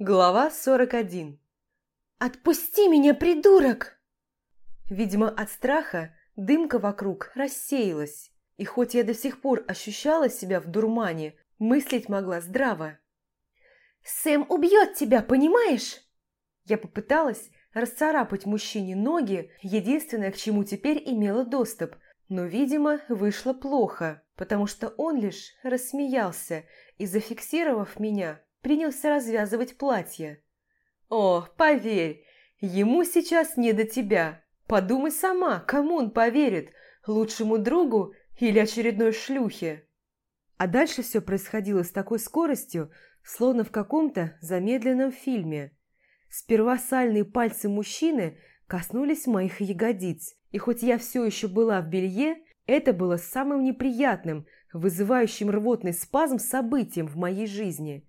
Глава 41 «Отпусти меня, придурок!» Видимо, от страха дымка вокруг рассеялась, и хоть я до сих пор ощущала себя в дурмане, мыслить могла здраво. «Сэм убьет тебя, понимаешь?» Я попыталась расцарапать мужчине ноги, единственное, к чему теперь имела доступ, но, видимо, вышло плохо, потому что он лишь рассмеялся и, зафиксировав меня, принялся развязывать платье. «О, поверь, ему сейчас не до тебя. Подумай сама, кому он поверит, лучшему другу или очередной шлюхе?» А дальше все происходило с такой скоростью, словно в каком-то замедленном фильме. Сперва сальные пальцы мужчины коснулись моих ягодиц, и хоть я все еще была в белье, это было самым неприятным, вызывающим рвотный спазм событием в моей жизни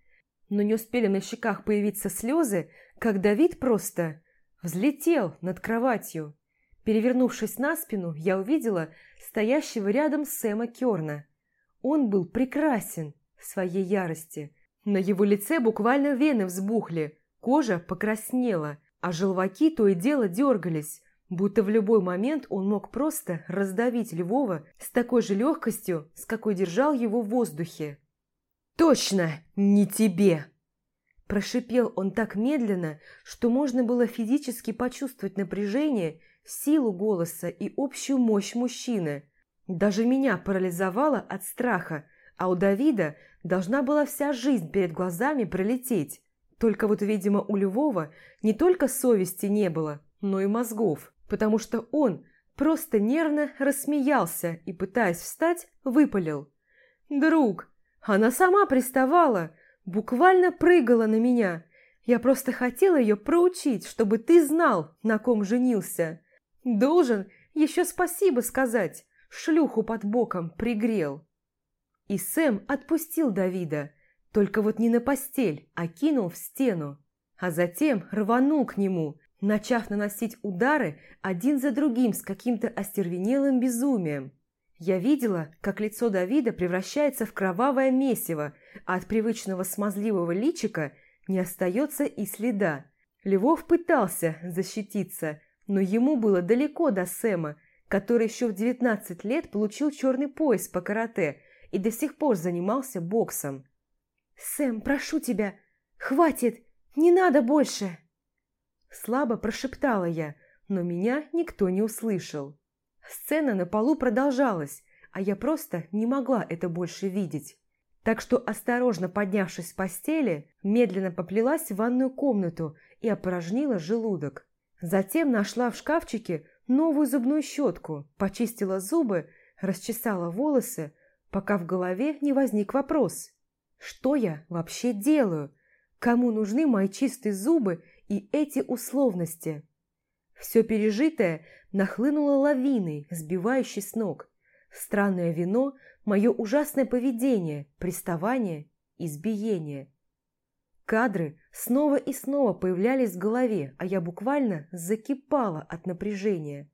но не успели на щеках появиться слезы, как Давид просто взлетел над кроватью. Перевернувшись на спину, я увидела стоящего рядом Сэма Керна. Он был прекрасен в своей ярости. На его лице буквально вены взбухли, кожа покраснела, а желваки то и дело дергались, будто в любой момент он мог просто раздавить Львова с такой же легкостью, с какой держал его в воздухе. «Точно не тебе!» Прошипел он так медленно, что можно было физически почувствовать напряжение, силу голоса и общую мощь мужчины. Даже меня парализовало от страха, а у Давида должна была вся жизнь перед глазами пролететь. Только вот, видимо, у Львова не только совести не было, но и мозгов, потому что он просто нервно рассмеялся и, пытаясь встать, выпалил. «Друг, она сама приставала, буквально прыгала на меня. Я просто хотела ее проучить, чтобы ты знал, на ком женился. Должен еще спасибо сказать, шлюху под боком пригрел. И Сэм отпустил Давида, только вот не на постель, а кинул в стену. А затем рванул к нему, начав наносить удары один за другим с каким-то остервенелым безумием. Я видела, как лицо Давида превращается в кровавое месиво, а от привычного смазливого личика не остается и следа. Львов пытался защититься, но ему было далеко до Сэма, который еще в 19 лет получил черный пояс по карате и до сих пор занимался боксом. «Сэм, прошу тебя, хватит, не надо больше!» Слабо прошептала я, но меня никто не услышал. Сцена на полу продолжалась, а я просто не могла это больше видеть. Так что, осторожно поднявшись с постели, медленно поплелась в ванную комнату и опорожнила желудок. Затем нашла в шкафчике новую зубную щетку, почистила зубы, расчесала волосы, пока в голове не возник вопрос. Что я вообще делаю? Кому нужны мои чистые зубы и эти условности? Все пережитое нахлынуло лавиной, сбивающей с ног. Странное вино, мое ужасное поведение, приставание, избиение. Кадры снова и снова появлялись в голове, а я буквально закипала от напряжения.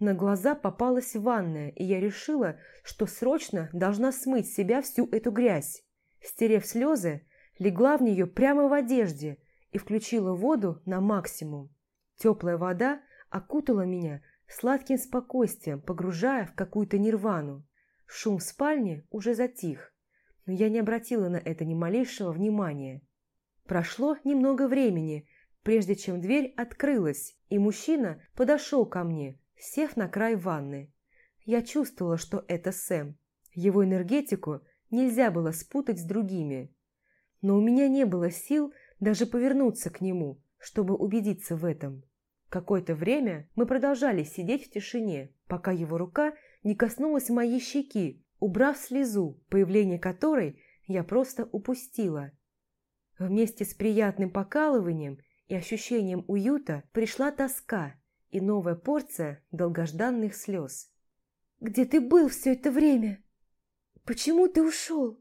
На глаза попалась ванная, и я решила, что срочно должна смыть с себя всю эту грязь. Стерев слезы, легла в нее прямо в одежде и включила воду на максимум. Теплая вода окутала меня сладким спокойствием, погружая в какую-то нирвану. Шум в спальне уже затих, но я не обратила на это ни малейшего внимания. Прошло немного времени, прежде чем дверь открылась, и мужчина подошел ко мне, сев на край ванны. Я чувствовала, что это Сэм. Его энергетику нельзя было спутать с другими. Но у меня не было сил даже повернуться к нему, чтобы убедиться в этом. Какое-то время мы продолжали сидеть в тишине, пока его рука не коснулась моей щеки, убрав слезу, появление которой я просто упустила. Вместе с приятным покалыванием и ощущением уюта пришла тоска и новая порция долгожданных слез. «Где ты был все это время? Почему ты ушел?»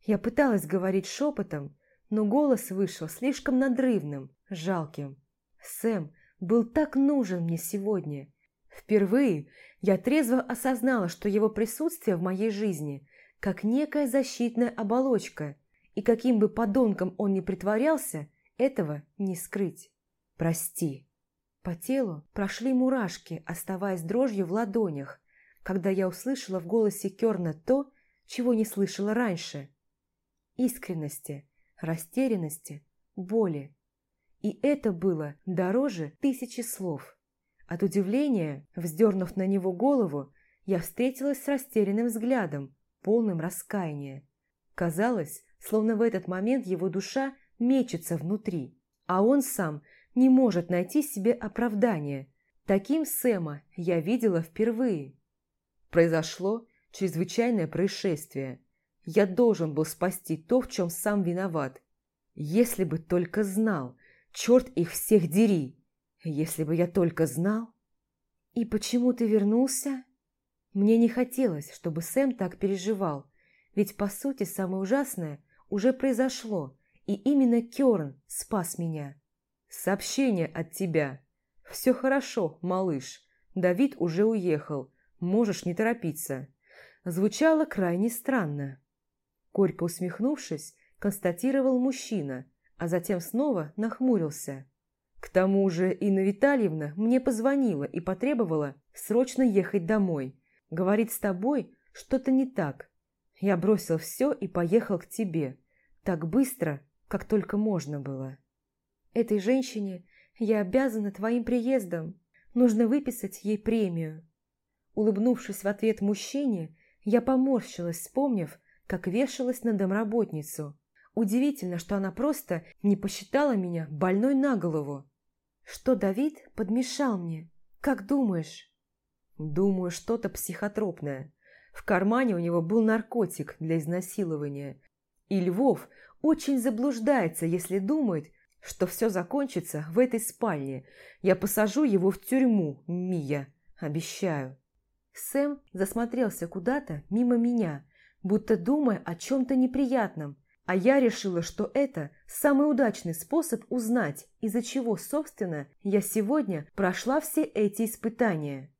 Я пыталась говорить шепотом, но голос вышел слишком надрывным, жалким. Сэм был так нужен мне сегодня. Впервые я трезво осознала, что его присутствие в моей жизни как некая защитная оболочка, И каким бы подонком он ни притворялся, этого не скрыть. «Прости». По телу прошли мурашки, оставаясь дрожью в ладонях, когда я услышала в голосе Керна то, чего не слышала раньше. Искренности, растерянности, боли. И это было дороже тысячи слов. От удивления, вздернув на него голову, я встретилась с растерянным взглядом, полным раскаяния. Казалось, словно в этот момент его душа мечется внутри, а он сам не может найти себе оправдания. Таким Сэма я видела впервые. Произошло чрезвычайное происшествие. Я должен был спасти то, в чем сам виноват. Если бы только знал, черт их всех дери, если бы я только знал. И почему ты вернулся? Мне не хотелось, чтобы Сэм так переживал, ведь, по сути, самое ужасное уже произошло, и именно Кёрн спас меня. Сообщение от тебя. Все хорошо, малыш. Давид уже уехал. Можешь не торопиться. Звучало крайне странно. Горько усмехнувшись, констатировал мужчина, а затем снова нахмурился. К тому же Инна Витальевна мне позвонила и потребовала срочно ехать домой. Говорит, с тобой что-то не так. Я бросил все и поехал к тебе. Так быстро, как только можно было. Этой женщине я обязана твоим приездом. Нужно выписать ей премию. Улыбнувшись в ответ мужчине, я поморщилась, вспомнив, как вешалась на домработницу. Удивительно, что она просто не посчитала меня больной на голову. Что Давид подмешал мне? Как думаешь? Думаю, что-то психотропное. В кармане у него был наркотик для изнасилования. И Львов очень заблуждается, если думает, что все закончится в этой спальне. Я посажу его в тюрьму, Мия, обещаю. Сэм засмотрелся куда-то мимо меня, будто думая о чем-то неприятном, а я решила, что это самый удачный способ узнать, из-за чего, собственно, я сегодня прошла все эти испытания.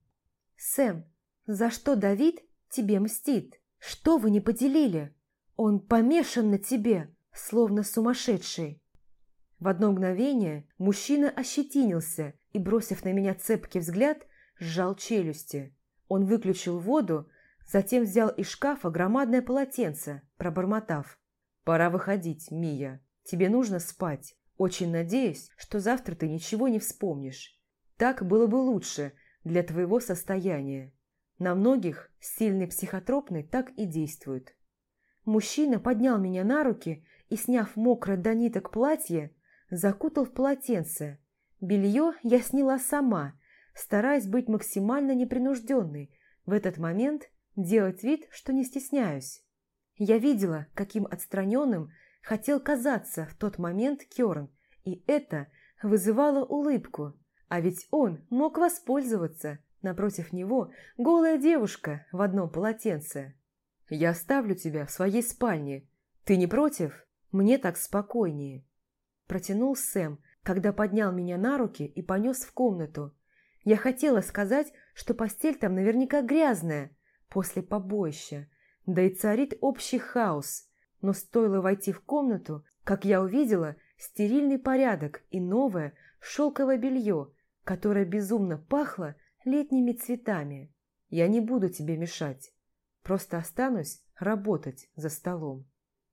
«Сэм, за что Давид тебе мстит? Что вы не поделили? Он помешан на тебе, словно сумасшедший». В одно мгновение мужчина ощетинился и, бросив на меня цепкий взгляд, сжал челюсти. Он выключил воду, затем взял из шкафа громадное полотенце, пробормотав. «Пора выходить, Мия. Тебе нужно спать. Очень надеюсь, что завтра ты ничего не вспомнишь. Так было бы лучше для твоего состояния. На многих сильный психотропный так и действует». Мужчина поднял меня на руки и, сняв мокрое до ниток платье, закутал в полотенце. Белье я сняла сама, стараясь быть максимально непринужденной, в этот момент делать вид, что не стесняюсь. Я видела, каким отстраненным хотел казаться в тот момент Кёрн, и это вызывало улыбку. А ведь он мог воспользоваться. Напротив него голая девушка в одном полотенце. «Я оставлю тебя в своей спальне. Ты не против? Мне так спокойнее». Протянул Сэм, когда поднял меня на руки и понес в комнату. Я хотела сказать, что постель там наверняка грязная после побоища, да и царит общий хаос. Но стоило войти в комнату, как я увидела стерильный порядок и новое шелковое белье, которое безумно пахло летними цветами. Я не буду тебе мешать, просто останусь работать за столом.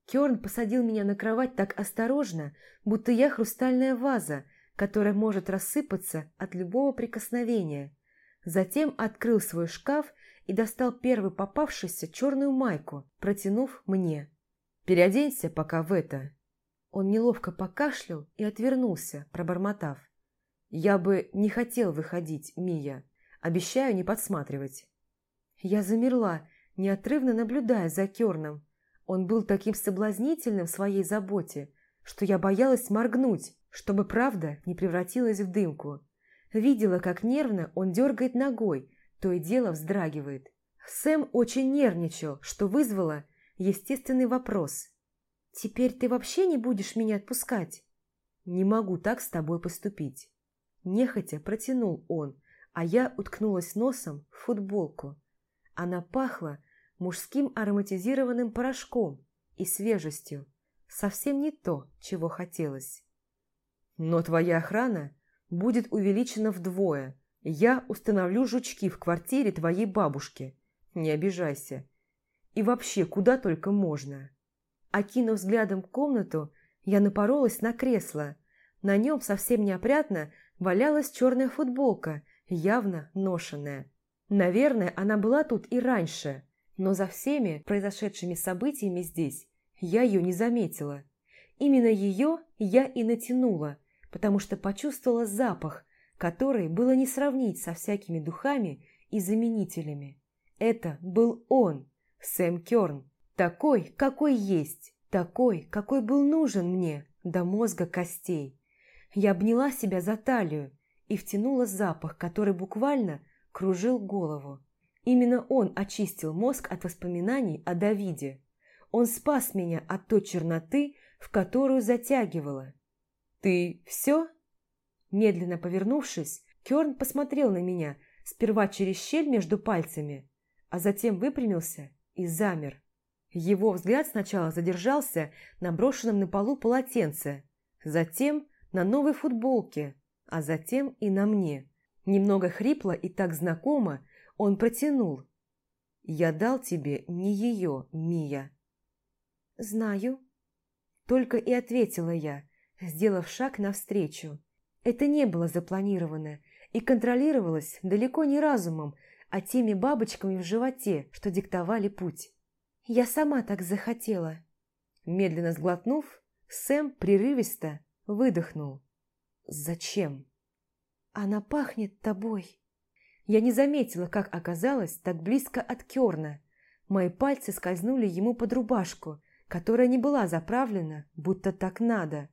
Керн посадил меня на кровать так осторожно, будто я хрустальная ваза, которая может рассыпаться от любого прикосновения. Затем открыл свой шкаф и достал первый попавшийся черную майку, протянув мне. «Переоденься пока в это». Он неловко покашлял и отвернулся, пробормотав. «Я бы не хотел выходить, Мия. Обещаю не подсматривать». Я замерла, неотрывно наблюдая за Керном. Он был таким соблазнительным в своей заботе, что я боялась моргнуть, чтобы правда не превратилась в дымку. Видела, как нервно он дергает ногой, то и дело вздрагивает. Сэм очень нервничал, что вызвало естественный вопрос. «Теперь ты вообще не будешь меня отпускать?» «Не могу так с тобой поступить». Нехотя протянул он, а я уткнулась носом в футболку. Она пахла мужским ароматизированным порошком и свежестью. Совсем не то, чего хотелось. Но твоя охрана будет увеличена вдвое. Я установлю жучки в квартире твоей бабушки. Не обижайся. И вообще, куда только можно. Окинув взглядом комнату, я напоролась на кресло. На нем совсем неопрятно валялась черная футболка, явно ношенная. Наверное, она была тут и раньше, но за всеми произошедшими событиями здесь я ее не заметила. Именно ее я и натянула, потому что почувствовала запах, который было не сравнить со всякими духами и заменителями. Это был он, Сэм Кёрн, такой, какой есть, такой, какой был нужен мне до мозга костей. Я обняла себя за талию и втянула запах, который буквально кружил голову. Именно он очистил мозг от воспоминаний о Давиде. Он спас меня от той черноты, в которую затягивало. «Ты все?» Медленно повернувшись, Керн посмотрел на меня, сперва через щель между пальцами, а затем выпрямился и замер. Его взгляд сначала задержался на брошенном на полу полотенце, затем на новой футболке, а затем и на мне. Немного хрипло и так знакомо он протянул. «Я дал тебе не ее, Мия». «Знаю», – только и ответила я, сделав шаг навстречу. Это не было запланировано и контролировалось далеко не разумом, а теми бабочками в животе, что диктовали путь. Я сама так захотела. Медленно сглотнув, Сэм прерывисто выдохнул. «Зачем?» «Она пахнет тобой». Я не заметила, как оказалось так близко от Керна. Мои пальцы скользнули ему под рубашку, которая не была заправлена, будто так надо.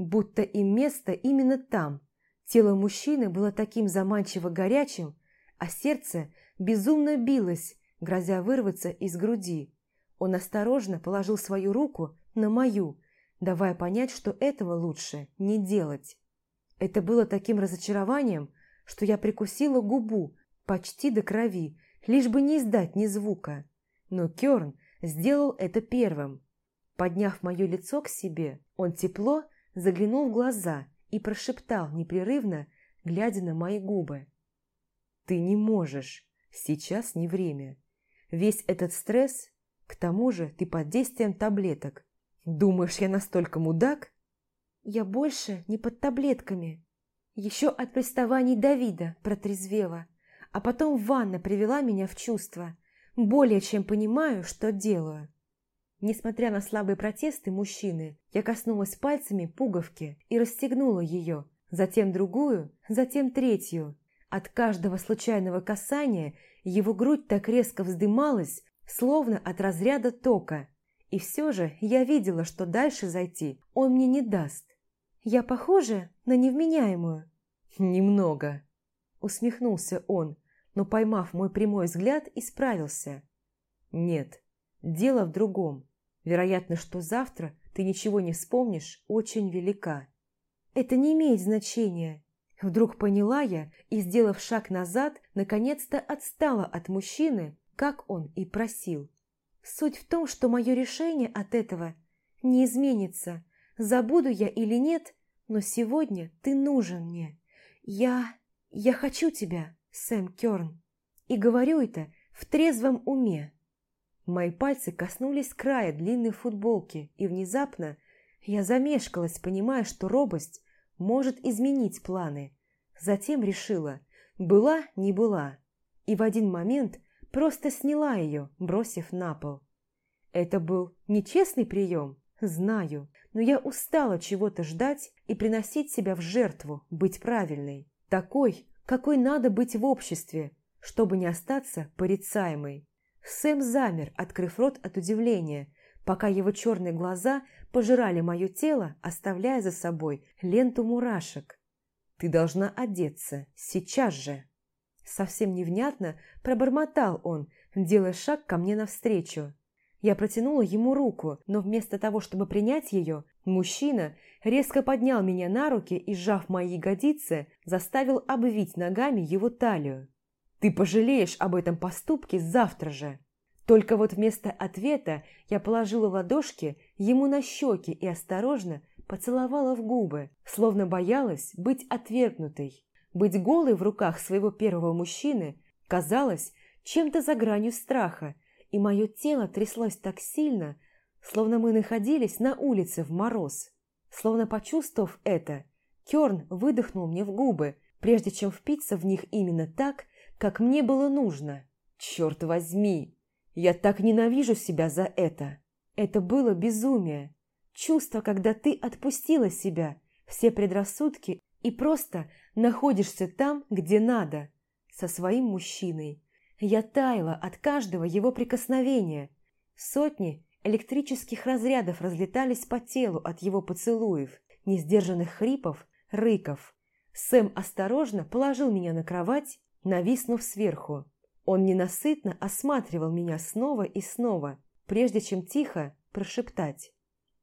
Будто им место именно там. Тело мужчины было таким заманчиво горячим, а сердце безумно билось, грозя вырваться из груди. Он осторожно положил свою руку на мою, давая понять, что этого лучше не делать. Это было таким разочарованием, что я прикусила губу почти до крови, лишь бы не издать ни звука. Но Кёрн сделал это первым. Подняв мое лицо к себе, он тепло заглянул в глаза и прошептал непрерывно, глядя на мои губы. «Ты не можешь. Сейчас не время. Весь этот стресс к тому же ты под действием таблеток. Думаешь, я настолько мудак? Я больше не под таблетками. Еще от приставаний Давида протрезвела, а потом ванна привела меня в чувство. Более чем понимаю, что делаю. Несмотря на слабые протесты мужчины, я коснулась пальцами пуговки и расстегнула ее, затем другую, затем третью. От каждого случайного касания его грудь так резко вздымалась, словно от разряда тока. И все же я видела, что дальше зайти он мне не даст. Я похожа на невменяемую? Немного. Усмехнулся он, но, поймав мой прямой взгляд, исправился. Нет, дело в другом. Вероятно, что завтра ты ничего не вспомнишь, очень велика. Это не имеет значения. Вдруг поняла я и, сделав шаг назад, наконец-то отстала от мужчины, как он и просил. Суть в том, что мое решение от этого не изменится. Забуду я или нет, но сегодня ты нужен мне. Я... я хочу тебя, Сэм Кёрн. И говорю это в трезвом уме. Мои пальцы коснулись края длинной футболки, и внезапно я замешкалась, понимая, что робость может изменить планы. Затем решила, была, не была. И в один момент просто сняла ее, бросив на пол. Это был нечестный прием, знаю, но я устала чего-то ждать и приносить себя в жертву, быть правильной, такой, какой надо быть в обществе, чтобы не остаться порицаемой. Сэм замер, открыв рот от удивления, пока его черные глаза пожирали мое тело, оставляя за собой ленту мурашек. «Ты должна одеться, сейчас же!» Совсем невнятно пробормотал он, делая шаг ко мне навстречу. Я протянула ему руку, но вместо того, чтобы принять ее, мужчина резко поднял меня на руки и, сжав мои ягодицы, заставил обвить ногами его талию. «Ты пожалеешь об этом поступке завтра же!» Только вот вместо ответа я положила ладошки ему на щеки и осторожно поцеловала в губы, словно боялась быть отвергнутой. Быть голой в руках своего первого мужчины казалось чем-то за гранью страха, и мое тело тряслось так сильно, словно мы находились на улице в мороз. Словно почувствовав это, Керн выдохнул мне в губы, прежде чем впиться в них именно так, как мне было нужно. Черт возьми! Я так ненавижу себя за это. Это было безумие. Чувство, когда ты отпустила себя, все предрассудки и просто находишься там, где надо, со своим мужчиной. Я таяла от каждого его прикосновения. Сотни электрических разрядов разлетались по телу от его поцелуев, несдержанных хрипов, рыков. Сэм осторожно положил меня на кровать, нависнув сверху. Он ненасытно осматривал меня снова и снова, прежде чем тихо прошептать.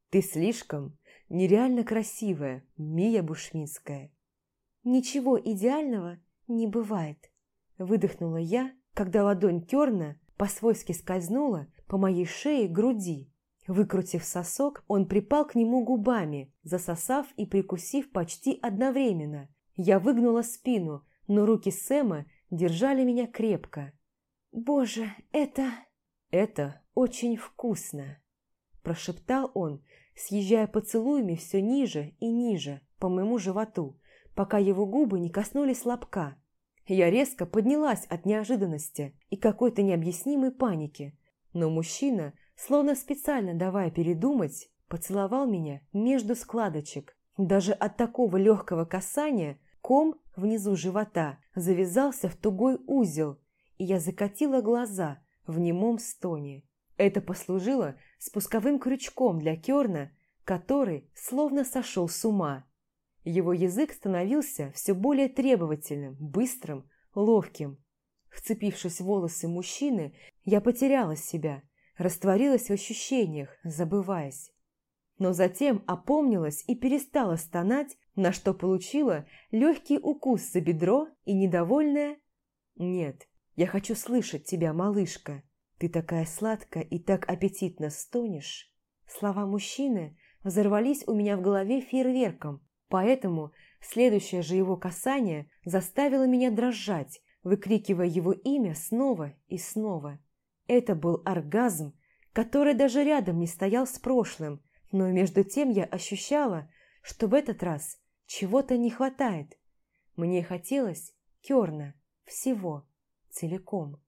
«Ты слишком нереально красивая, Мия Бушминская». «Ничего идеального не бывает», – выдохнула я, когда ладонь Керна по-свойски скользнула по моей шее груди. Выкрутив сосок, он припал к нему губами, засосав и прикусив почти одновременно. Я выгнула спину, но руки Сэма держали меня крепко. «Боже, это...» «Это очень вкусно», – прошептал он, съезжая поцелуями все ниже и ниже по моему животу, пока его губы не коснулись лобка. Я резко поднялась от неожиданности и какой-то необъяснимой паники, но мужчина, словно специально давая передумать, поцеловал меня между складочек. Даже от такого легкого касания ком внизу живота завязался в тугой узел, и я закатила глаза в немом стоне. Это послужило спусковым крючком для Керна, который словно сошел с ума. Его язык становился все более требовательным, быстрым, ловким. Вцепившись в волосы мужчины, я потеряла себя, растворилась в ощущениях, забываясь. Но затем опомнилась и перестала стонать, на что получила легкий укус за бедро и недовольная «Нет, я хочу слышать тебя, малышка. Ты такая сладкая и так аппетитно стонешь». Слова мужчины взорвались у меня в голове фейерверком, Поэтому следующее же его касание заставило меня дрожать, выкрикивая его имя снова и снова. Это был оргазм, который даже рядом не стоял с прошлым, но между тем я ощущала, что в этот раз чего-то не хватает. Мне хотелось керна, всего, целиком.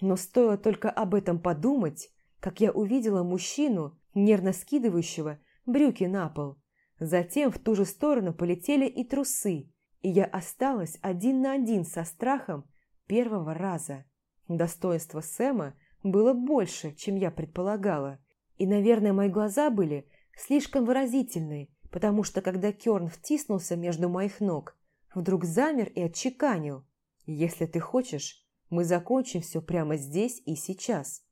Но стоило только об этом подумать, как я увидела мужчину, нервно скидывающего брюки на пол. Затем в ту же сторону полетели и трусы, и я осталась один на один со страхом первого раза. Достоинство Сэма было больше, чем я предполагала, и, наверное, мои глаза были слишком выразительные, потому что когда Керн втиснулся между моих ног, вдруг замер и отчеканил. «Если ты хочешь, мы закончим все прямо здесь и сейчас.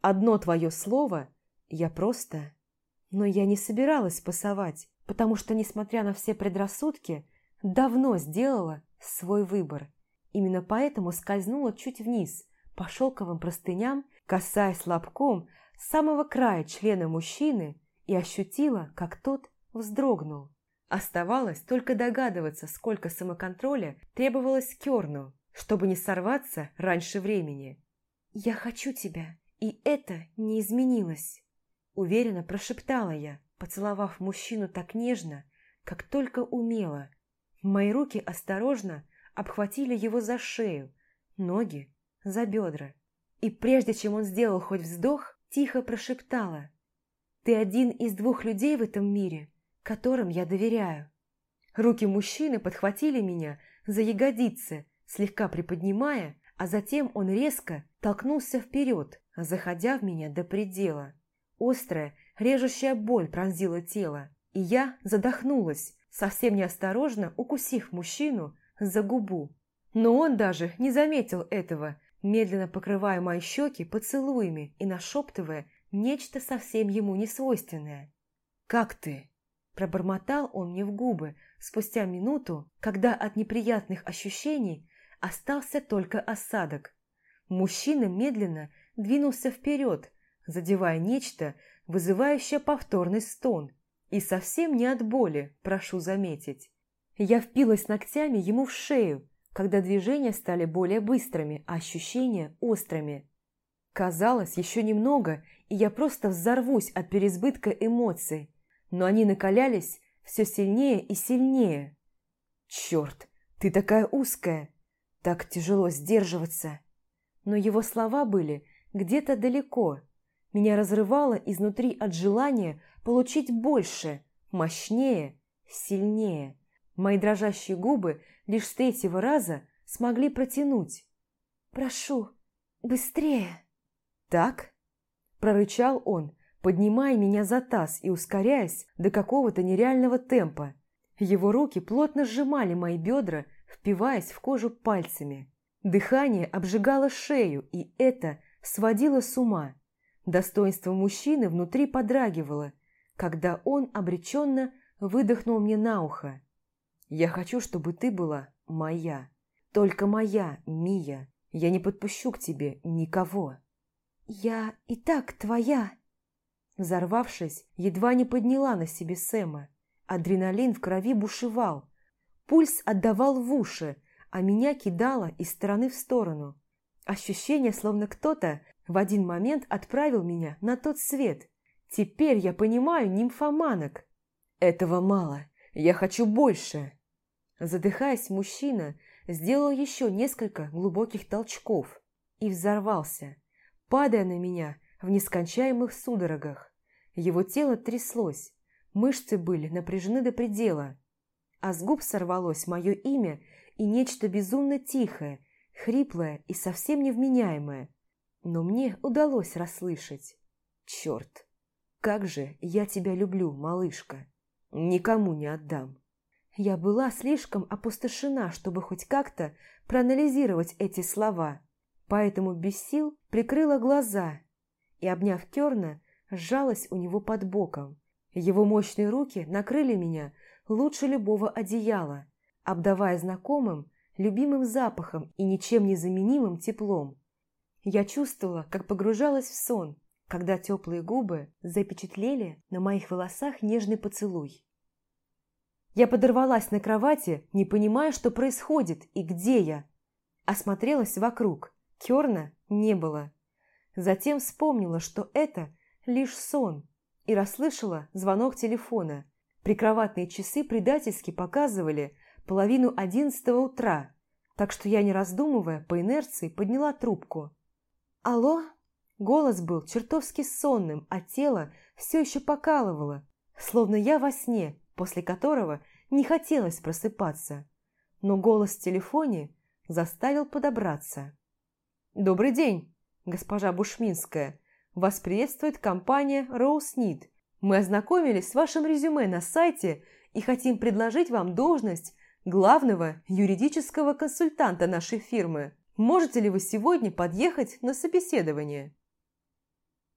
Одно твое слово, я просто...» Но я не собиралась пасовать потому что, несмотря на все предрассудки, давно сделала свой выбор. Именно поэтому скользнула чуть вниз, по шелковым простыням, касаясь лобком самого края члена мужчины и ощутила, как тот вздрогнул. Оставалось только догадываться, сколько самоконтроля требовалось Керну, чтобы не сорваться раньше времени. «Я хочу тебя, и это не изменилось», – уверенно прошептала я, поцеловав мужчину так нежно, как только умела. Мои руки осторожно обхватили его за шею, ноги за бедра. И прежде чем он сделал хоть вздох, тихо прошептала. «Ты один из двух людей в этом мире, которым я доверяю». Руки мужчины подхватили меня за ягодицы, слегка приподнимая, а затем он резко толкнулся вперед, заходя в меня до предела. Острая, Режущая боль пронзила тело, и я задохнулась, совсем неосторожно укусив мужчину за губу. Но он даже не заметил этого, медленно покрывая мои щеки поцелуями и нашептывая нечто совсем ему несвойственное. «Как ты?» – пробормотал он мне в губы спустя минуту, когда от неприятных ощущений остался только осадок. Мужчина медленно двинулся вперед, задевая нечто, вызывающее повторный стон. И совсем не от боли, прошу заметить. Я впилась ногтями ему в шею, когда движения стали более быстрыми, а ощущения острыми. Казалось, еще немного, и я просто взорвусь от переизбытка эмоций, но они накалялись все сильнее и сильнее. «Черт, ты такая узкая! Так тяжело сдерживаться!» Но его слова были где-то далеко. Меня разрывало изнутри от желания получить больше, мощнее, сильнее. Мои дрожащие губы лишь с третьего раза смогли протянуть. «Прошу, быстрее!» «Так?» – прорычал он, поднимая меня за таз и ускоряясь до какого-то нереального темпа. Его руки плотно сжимали мои бедра, впиваясь в кожу пальцами. Дыхание обжигало шею, и это сводило с ума. Достоинство мужчины внутри подрагивало, когда он обреченно выдохнул мне на ухо. Я хочу, чтобы ты была моя. Только моя, Мия. Я не подпущу к тебе никого. Я и так твоя. Взорвавшись, едва не подняла на себе Сэма. Адреналин в крови бушевал. Пульс отдавал в уши, а меня кидало из стороны в сторону. Ощущение, словно кто-то в один момент отправил меня на тот свет. Теперь я понимаю нимфоманок. Этого мало. Я хочу больше. Задыхаясь, мужчина сделал еще несколько глубоких толчков и взорвался, падая на меня в нескончаемых судорогах. Его тело тряслось, мышцы были напряжены до предела, а с губ сорвалось мое имя и нечто безумно тихое, хриплое и совсем невменяемое. Но мне удалось расслышать. «Черт! Как же я тебя люблю, малышка! Никому не отдам!» Я была слишком опустошена, чтобы хоть как-то проанализировать эти слова, поэтому без сил прикрыла глаза и, обняв Керна, сжалась у него под боком. Его мощные руки накрыли меня лучше любого одеяла, обдавая знакомым, любимым запахом и ничем не заменимым теплом. Я чувствовала, как погружалась в сон, когда теплые губы запечатлели на моих волосах нежный поцелуй. Я подорвалась на кровати, не понимая, что происходит и где я. Осмотрелась вокруг. Керна не было. Затем вспомнила, что это лишь сон, и расслышала звонок телефона. Прикроватные часы предательски показывали половину одиннадцатого утра, так что я, не раздумывая, по инерции подняла трубку. «Алло?» Голос был чертовски сонным, а тело все еще покалывало, словно я во сне, после которого не хотелось просыпаться. Но голос в телефоне заставил подобраться. «Добрый день, госпожа Бушминская. Вас приветствует компания Роуснит. Мы ознакомились с вашим резюме на сайте и хотим предложить вам должность главного юридического консультанта нашей фирмы. Можете ли вы сегодня подъехать на собеседование?»